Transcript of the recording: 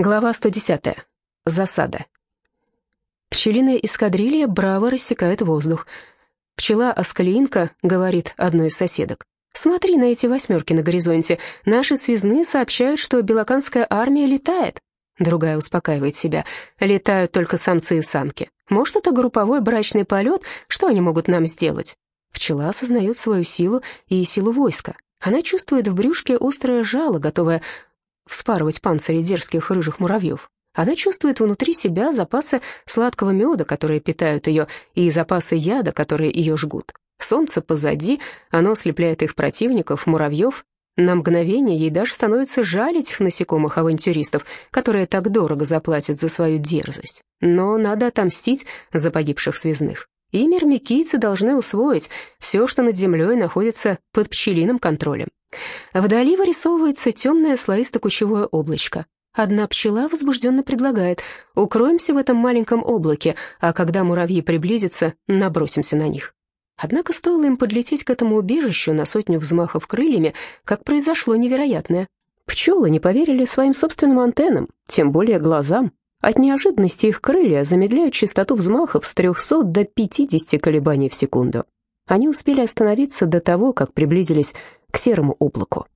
Глава 110. Засада. Пчелиная эскадрилья браво рассекает воздух. Пчела-аскалиинка говорит одной из соседок. «Смотри на эти восьмерки на горизонте. Наши связные сообщают, что белоканская армия летает». Другая успокаивает себя. «Летают только самцы и самки. Может, это групповой брачный полет? Что они могут нам сделать?» Пчела осознает свою силу и силу войска. Она чувствует в брюшке острое жало, готовое вспарывать панцири дерзких рыжих муравьев. Она чувствует внутри себя запасы сладкого меда, которые питают ее, и запасы яда, которые ее жгут. Солнце позади, оно ослепляет их противников, муравьев. На мгновение ей даже становится жаль этих насекомых-авантюристов, которые так дорого заплатят за свою дерзость. Но надо отомстить за погибших связных. И мирмикийцы должны усвоить, все, что над землей находится под пчелиным контролем. Вдали вырисовывается темное слоисто-кучевое облачко. Одна пчела возбужденно предлагает «Укроемся в этом маленьком облаке, а когда муравьи приблизятся, набросимся на них». Однако стоило им подлететь к этому убежищу на сотню взмахов крыльями, как произошло невероятное. Пчелы не поверили своим собственным антеннам, тем более глазам. От неожиданности их крылья замедляют частоту взмахов с 300 до 50 колебаний в секунду. Они успели остановиться до того, как приблизились к серому облаку.